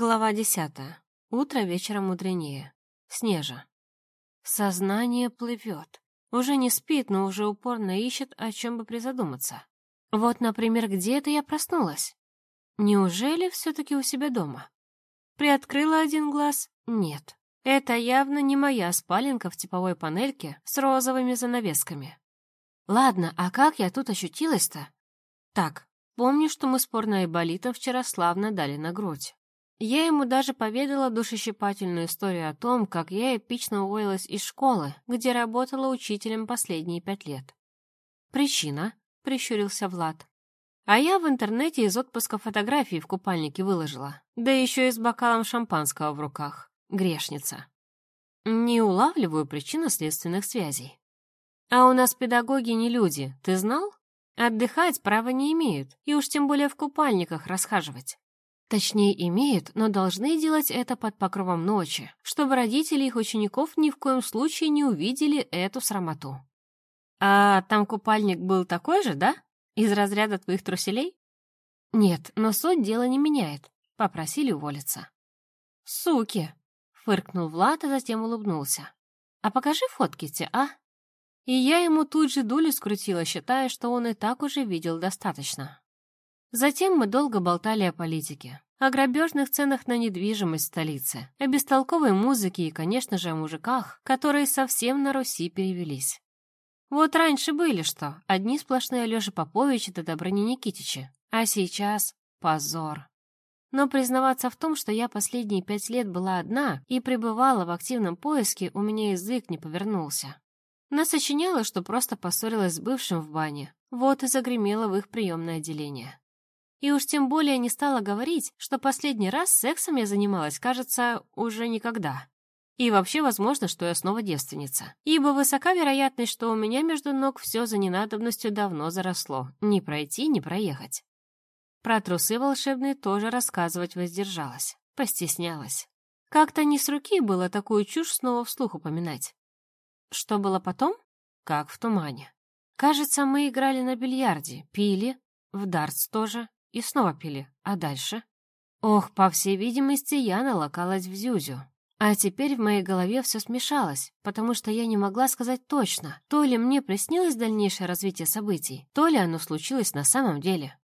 Глава десятая. Утро вечером мудренее. Снежа. Сознание плывет. Уже не спит, но уже упорно ищет, о чем бы призадуматься. Вот, например, где это я проснулась? Неужели все-таки у себя дома? Приоткрыла один глаз? Нет. Это явно не моя спаленка в типовой панельке с розовыми занавесками. Ладно, а как я тут ощутилась-то? Так, помню, что мы с порно-айболитом вчера славно дали на грудь. Я ему даже поведала душещипательную историю о том, как я эпично уволилась из школы, где работала учителем последние пять лет. «Причина?» — прищурился Влад. «А я в интернете из отпуска фотографии в купальнике выложила, да еще и с бокалом шампанского в руках. Грешница. Не улавливаю причинно-следственных связей. А у нас педагоги не люди, ты знал? Отдыхать права не имеют, и уж тем более в купальниках расхаживать. Точнее, имеют, но должны делать это под покровом ночи, чтобы родители их учеников ни в коем случае не увидели эту срамоту. «А там купальник был такой же, да? Из разряда твоих труселей?» «Нет, но суть дела не меняет. Попросили уволиться». «Суки!» — фыркнул Влад, а затем улыбнулся. «А покажи фотки те, а?» И я ему тут же дулю скрутила, считая, что он и так уже видел достаточно. Затем мы долго болтали о политике, о грабежных ценах на недвижимость в столице, о бестолковой музыке и, конечно же, о мужиках, которые совсем на Руси перевелись. Вот раньше были что, одни сплошные Алёша Поповичи да Добрыни Никитичи, а сейчас позор. Но признаваться в том, что я последние пять лет была одна и пребывала в активном поиске, у меня язык не повернулся. Насочиняла, что просто поссорилась с бывшим в бане, вот и загремела в их приемное отделение. И уж тем более не стала говорить, что последний раз сексом я занималась, кажется, уже никогда. И вообще возможно, что я снова девственница. Ибо высока вероятность, что у меня между ног все за ненадобностью давно заросло. Не пройти, не проехать. Про трусы волшебные тоже рассказывать воздержалась. Постеснялась. Как-то не с руки было такую чушь снова вслух упоминать. Что было потом? Как в тумане. Кажется, мы играли на бильярде, пили, в дартс тоже, и снова пили. А дальше? Ох, по всей видимости, я налокалась в Зюзю. А теперь в моей голове все смешалось, потому что я не могла сказать точно, то ли мне приснилось дальнейшее развитие событий, то ли оно случилось на самом деле.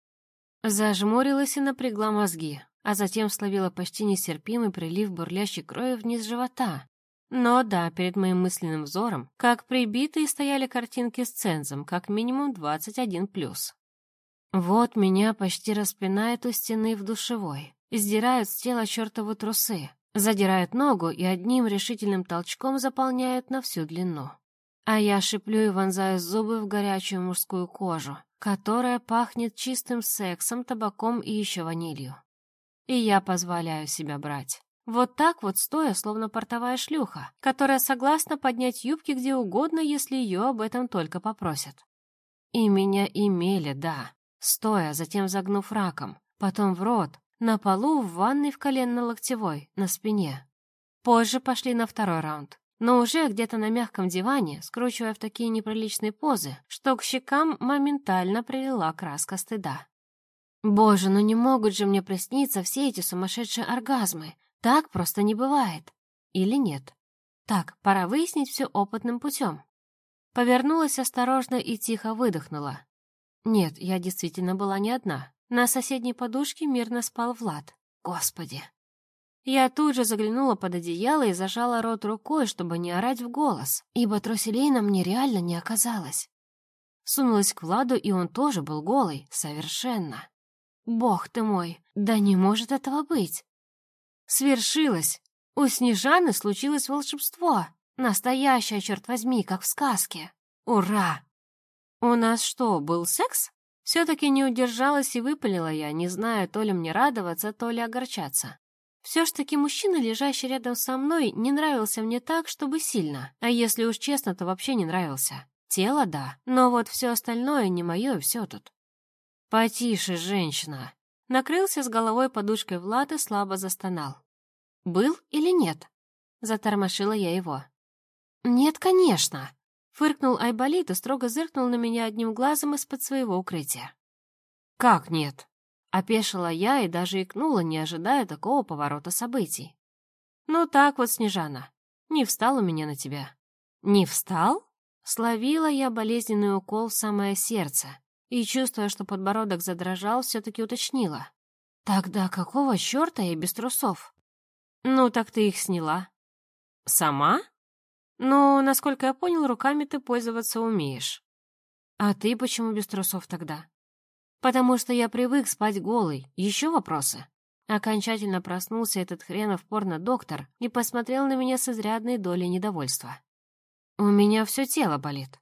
Зажмурилась и напрягла мозги, а затем словила почти нестерпимый прилив бурлящей крови вниз живота. Но да, перед моим мысленным взором, как прибитые стояли картинки с цензом, как минимум 21+. Вот меня почти распинает у стены в душевой. Издирают с тела чертовы трусы, задирают ногу и одним решительным толчком заполняют на всю длину. А я шиплю и вонзаю зубы в горячую мужскую кожу, которая пахнет чистым сексом, табаком и еще ванилью. И я позволяю себя брать. Вот так вот стоя, словно портовая шлюха, которая согласна поднять юбки где угодно, если ее об этом только попросят. И меня имели, да, стоя, затем загнув раком, потом в рот, на полу в ванной в коленно-локтевой, на спине. Позже пошли на второй раунд, но уже где-то на мягком диване, скручивая в такие неприличные позы, что к щекам моментально прилила краска стыда. Боже, ну не могут же мне присниться все эти сумасшедшие оргазмы. Так просто не бывает. Или нет? Так, пора выяснить все опытным путем. Повернулась осторожно и тихо выдохнула. Нет, я действительно была не одна. На соседней подушке мирно спал Влад. Господи. Я тут же заглянула под одеяло и зажала рот рукой, чтобы не орать в голос, ибо труселей на мне реально не оказалось. Сунулась к Владу, и он тоже был голый, совершенно. Бог ты мой, да не может этого быть. Свершилось. У Снежаны случилось волшебство. Настоящее, черт возьми, как в сказке. Ура! «У нас что, был секс?» Все-таки не удержалась и выпалила я, не зная, то ли мне радоваться, то ли огорчаться. Все ж таки мужчина, лежащий рядом со мной, не нравился мне так, чтобы сильно. А если уж честно, то вообще не нравился. Тело — да, но вот все остальное не мое и все тут. «Потише, женщина!» Накрылся с головой подушкой Влад и слабо застонал. «Был или нет?» Затормошила я его. «Нет, конечно!» Фыркнул Айболит и строго зыркнул на меня одним глазом из-под своего укрытия. «Как нет? Опешила я и даже икнула, не ожидая такого поворота событий. «Ну так вот, Снежана, не встал у меня на тебя». «Не встал?» Словила я болезненный укол в самое сердце и, чувствуя, что подбородок задрожал, все-таки уточнила. «Тогда какого черта я без трусов?» «Ну, так ты их сняла». «Сама?» «Ну, насколько я понял, руками ты пользоваться умеешь». «А ты почему без трусов тогда?» «Потому что я привык спать голый. Еще вопросы?» Окончательно проснулся этот хренов порно-доктор и посмотрел на меня с изрядной долей недовольства. «У меня все тело болит».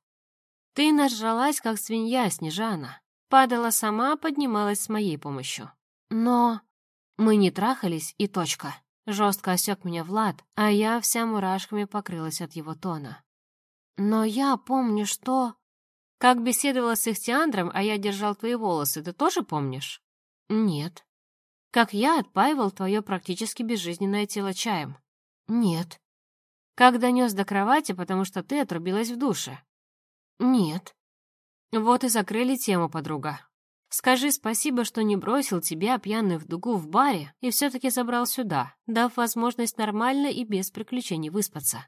«Ты нажралась, как свинья, Снежана. Падала сама, поднималась с моей помощью. Но мы не трахались, и точка». Жестко осек меня Влад, а я вся мурашками покрылась от его тона. «Но я помню, что...» «Как беседовала с Ихтиандром, а я держал твои волосы, ты тоже помнишь?» «Нет». «Как я отпаивал твое практически безжизненное тело чаем?» «Нет». «Как донес до кровати, потому что ты отрубилась в душе?» «Нет». «Вот и закрыли тему, подруга. Скажи спасибо, что не бросил тебя, пьяную в дугу, в баре и все-таки забрал сюда, дав возможность нормально и без приключений выспаться».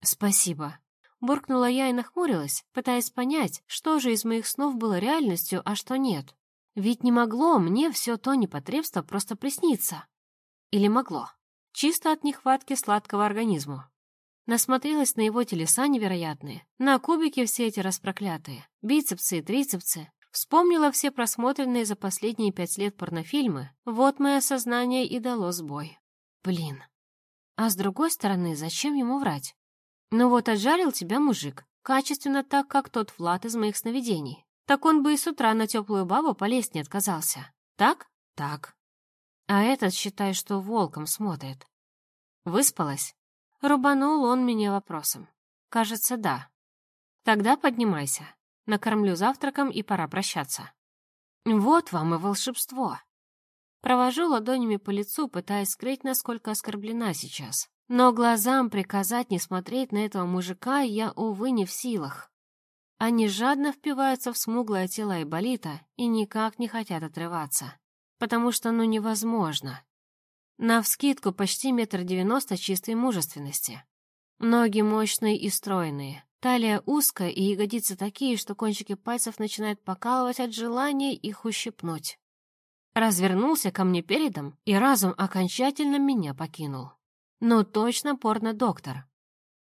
«Спасибо», Буркнула я и нахмурилась, пытаясь понять, что же из моих снов было реальностью, а что нет. Ведь не могло мне все то непотребство просто присниться. Или могло? Чисто от нехватки сладкого организму. Насмотрелась на его телеса невероятные, на кубики все эти распроклятые, бицепсы и трицепсы. Вспомнила все просмотренные за последние пять лет порнофильмы. Вот мое сознание и дало сбой. Блин. А с другой стороны, зачем ему врать? Ну вот отжарил тебя мужик, качественно так, как тот Влад из моих сновидений. Так он бы и с утра на теплую бабу полезть не отказался. Так? Так. А этот, считай, что волком смотрит. Выспалась? Рубанул он меня вопросом. Кажется, да. Тогда поднимайся. Накормлю завтраком и пора прощаться. Вот вам и волшебство. Провожу ладонями по лицу, пытаясь скрыть, насколько оскорблена сейчас. Но глазам приказать не смотреть на этого мужика я, увы, не в силах. Они жадно впиваются в смуглое тело Айболита и никак не хотят отрываться. Потому что ну невозможно. Навскидку почти метр девяносто чистой мужественности. Ноги мощные и стройные, талия узкая и ягодицы такие, что кончики пальцев начинают покалывать от желания их ущипнуть. Развернулся ко мне передом, и разум окончательно меня покинул. Ну, точно порно-доктор.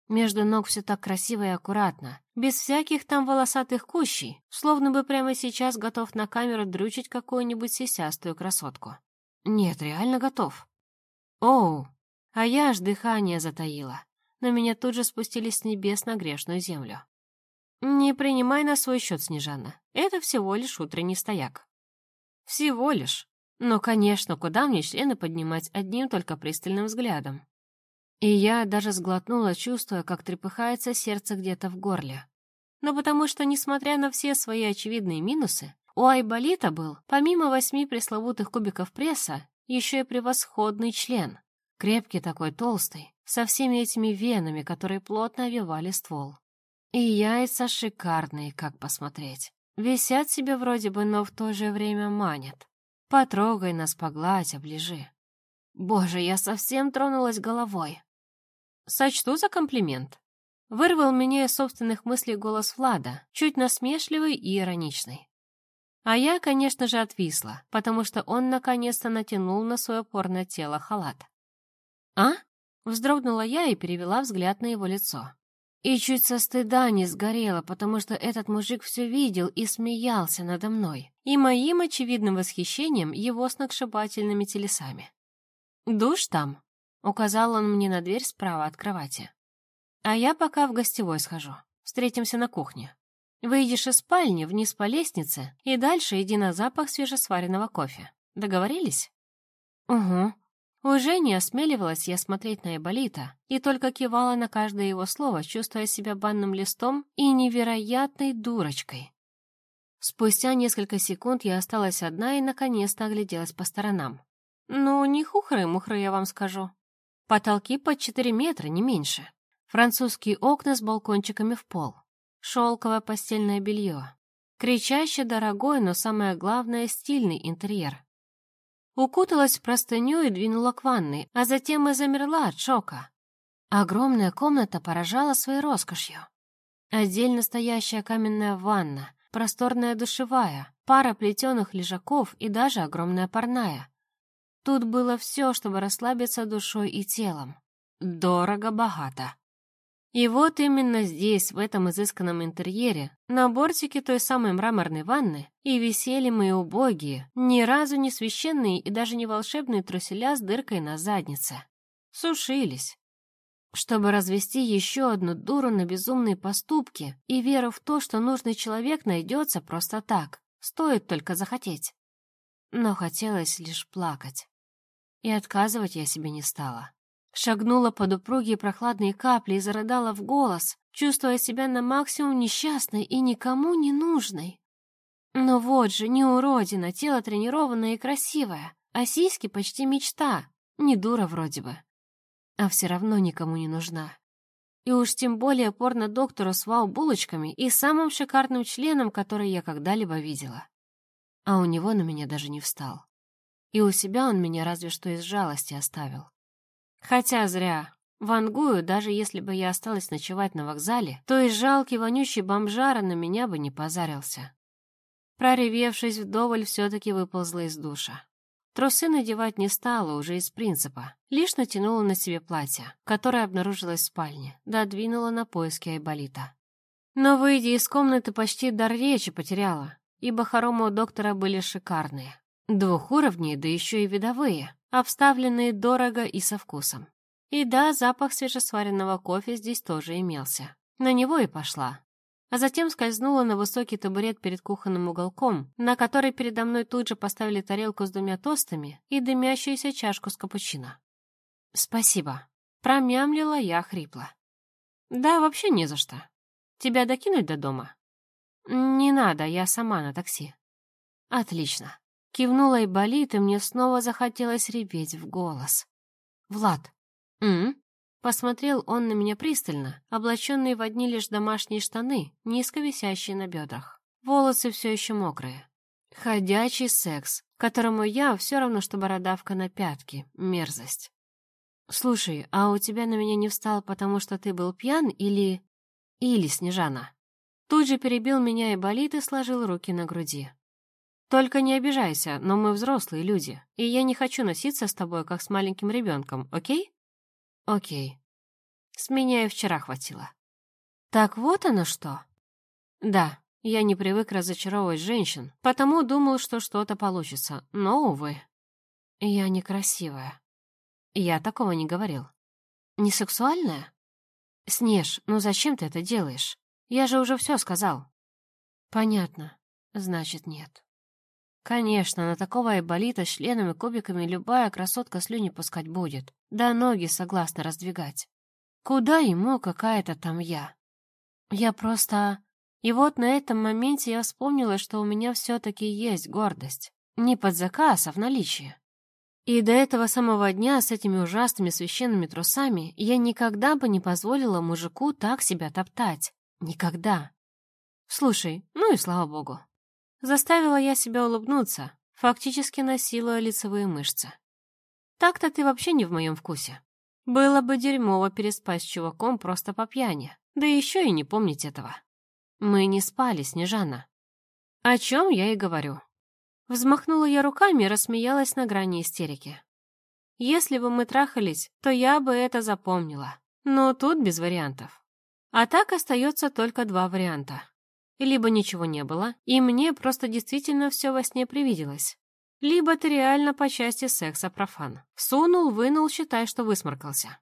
Между ног все так красиво и аккуратно, без всяких там волосатых кущей, словно бы прямо сейчас готов на камеру дрючить какую-нибудь сисястую красотку. Нет, реально готов. Оу, а я аж дыхание затаила. На меня тут же спустились с небес на грешную землю. Не принимай на свой счет, Снежана. Это всего лишь утренний стояк. Всего лишь. Но, конечно, куда мне члены поднимать одним только пристальным взглядом? И я даже сглотнула, чувствуя, как трепыхается сердце где-то в горле. Но потому что, несмотря на все свои очевидные минусы, у Айболита был, помимо восьми пресловутых кубиков пресса, еще и превосходный член. Крепкий такой, толстый, со всеми этими венами, которые плотно овивали ствол. И яйца шикарные, как посмотреть. Висят себе вроде бы, но в то же время манят. Потрогай нас, погладь, оближи. Боже, я совсем тронулась головой. Сочту за комплимент. Вырвал меня из собственных мыслей голос Влада, чуть насмешливый и ироничный. А я, конечно же, отвисла, потому что он наконец-то натянул на свое порное тело халат. «А?» — вздрогнула я и перевела взгляд на его лицо. И чуть со стыда не сгорела, потому что этот мужик все видел и смеялся надо мной, и моим очевидным восхищением его сногсшибательными телесами. «Душ там?» Указал он мне на дверь справа от кровати. А я пока в гостевой схожу. Встретимся на кухне. Выйдешь из спальни, вниз по лестнице, и дальше иди на запах свежесваренного кофе. Договорились? Угу. Уже не осмеливалась я смотреть на Эболита и только кивала на каждое его слово, чувствуя себя банным листом и невероятной дурочкой. Спустя несколько секунд я осталась одна и наконец-то огляделась по сторонам. Ну, не хухры-мухры, я вам скажу. Потолки под 4 метра, не меньше. Французские окна с балкончиками в пол. Шелковое постельное белье. Кричаще дорогой, но самое главное — стильный интерьер. Укуталась в простыню и двинула к ванной, а затем и замерла от шока. Огромная комната поражала своей роскошью. Отдельно стоящая каменная ванна, просторная душевая, пара плетеных лежаков и даже огромная парная. Тут было все, чтобы расслабиться душой и телом. Дорого-богато. И вот именно здесь, в этом изысканном интерьере, на бортике той самой мраморной ванны, и висели мои убогие, ни разу не священные и даже не волшебные труселя с дыркой на заднице. Сушились. Чтобы развести еще одну дуру на безумные поступки и веру в то, что нужный человек найдется просто так, стоит только захотеть. Но хотелось лишь плакать. И отказывать я себе не стала. Шагнула под упругие прохладные капли и зарыдала в голос, чувствуя себя на максимум несчастной и никому не нужной. Но вот же, не уродина, тело тренированное и красивое, а сиськи почти мечта, не дура вроде бы. А все равно никому не нужна. И уж тем более порно-доктору с вау-булочками и самым шикарным членом, который я когда-либо видела. А у него на меня даже не встал. И у себя он меня разве что из жалости оставил. Хотя зря. Вангую, даже если бы я осталась ночевать на вокзале, то и жалкий вонючий бомжара на меня бы не позарился. Проревевшись вдоволь, все-таки выползла из душа. Трусы надевать не стала уже из принципа, лишь натянула на себе платье, которое обнаружилось в спальне, додвинула на поиски Айболита. Но, выйдя из комнаты, почти дар речи потеряла, ибо хоромы у доктора были шикарные. Двухуровневые, да еще и видовые, обставленные дорого и со вкусом. И да, запах свежесваренного кофе здесь тоже имелся. На него и пошла. А затем скользнула на высокий табурет перед кухонным уголком, на который передо мной тут же поставили тарелку с двумя тостами и дымящуюся чашку с капучино. «Спасибо», — промямлила я хрипло. «Да, вообще не за что. Тебя докинуть до дома?» «Не надо, я сама на такси». «Отлично. Кивнула и болит, и мне снова захотелось ребеть в голос. «Влад!» «М?», Посмотрел он на меня пристально, облаченный в одни лишь домашние штаны, низко висящие на бедрах. Волосы все еще мокрые. Ходячий секс, которому я все равно, что бородавка на пятке. Мерзость. «Слушай, а у тебя на меня не встал, потому что ты был пьян или...» «Или, Снежана?» Тут же перебил меня и болит и сложил руки на груди. Только не обижайся, но мы взрослые люди, и я не хочу носиться с тобой, как с маленьким ребенком, окей? Окей. С меня и вчера хватило. Так вот оно что. Да, я не привык разочаровывать женщин, потому думал, что что-то получится, но, увы. Я некрасивая. Я такого не говорил. Не сексуальная? Снеж, ну зачем ты это делаешь? Я же уже все сказал. Понятно. Значит, нет. Конечно, на такого айболита членами кубиками любая красотка слюни пускать будет, да ноги согласно раздвигать. Куда ему какая-то там я? Я просто... И вот на этом моменте я вспомнила, что у меня все-таки есть гордость. Не под заказ, а в наличии. И до этого самого дня с этими ужасными священными трусами я никогда бы не позволила мужику так себя топтать. Никогда. Слушай, ну и слава богу. Заставила я себя улыбнуться, фактически насилуя лицевые мышцы. Так-то ты вообще не в моем вкусе. Было бы дерьмово переспать с чуваком просто по пьяни, да еще и не помнить этого. Мы не спали, Снежана. О чем я и говорю. Взмахнула я руками и рассмеялась на грани истерики. Если бы мы трахались, то я бы это запомнила. Но тут без вариантов. А так остается только два варианта. Либо ничего не было, и мне просто действительно все во сне привиделось. Либо ты реально по части секса профан. Сунул, вынул, считай, что высморкался.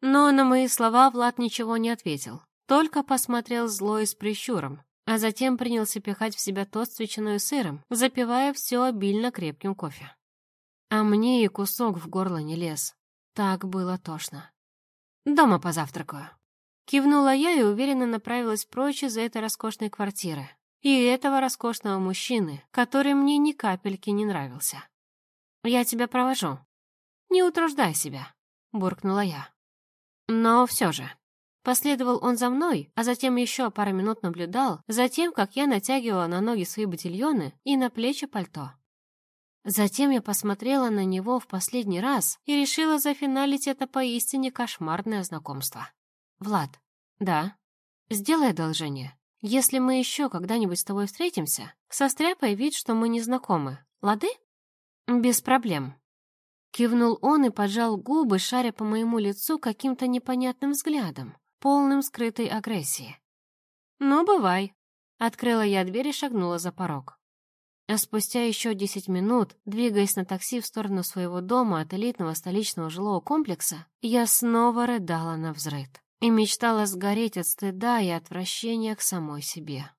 Но на мои слова Влад ничего не ответил, только посмотрел зло и с прищуром, а затем принялся пихать в себя тост с ветчиной и сыром, запивая все обильно крепким кофе. А мне и кусок в горло не лез. Так было тошно. «Дома позавтракаю», Кивнула я и уверенно направилась прочь из этой роскошной квартиры. И этого роскошного мужчины, который мне ни капельки не нравился. «Я тебя провожу». «Не утруждай себя», — буркнула я. Но все же. Последовал он за мной, а затем еще пару минут наблюдал за тем, как я натягивала на ноги свои ботильоны и на плечи пальто. Затем я посмотрела на него в последний раз и решила зафиналить это поистине кошмарное знакомство. «Влад, да, сделай одолжение. Если мы еще когда-нибудь с тобой встретимся, состряпай вид, что мы не знакомы. Лады?» «Без проблем». Кивнул он и поджал губы, шаря по моему лицу каким-то непонятным взглядом, полным скрытой агрессии. «Ну, бывай». Открыла я дверь и шагнула за порог. А спустя еще десять минут, двигаясь на такси в сторону своего дома от элитного столичного жилого комплекса, я снова рыдала на взрыд и мечтала сгореть от стыда и отвращения к самой себе.